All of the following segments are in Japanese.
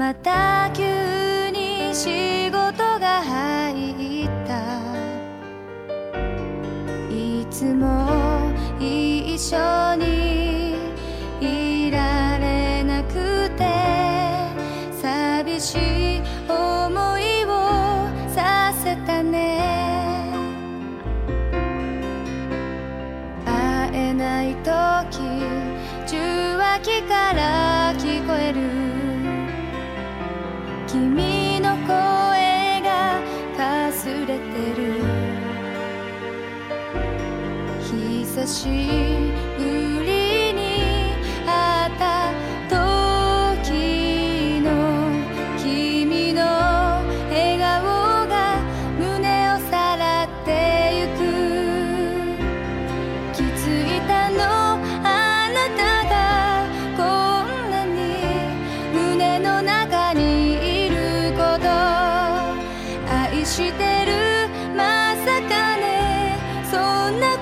また急に仕事が入った。いつも一緒にいられなくて。寂しい思いをさせたね。会えない時受話器から聞こえる。君の声がかすれてる。久し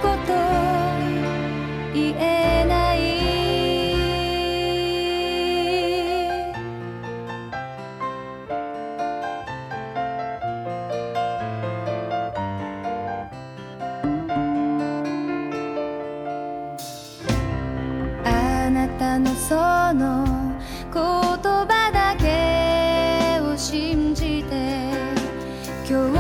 こと言えない。あなたのその言葉だけを信じて今日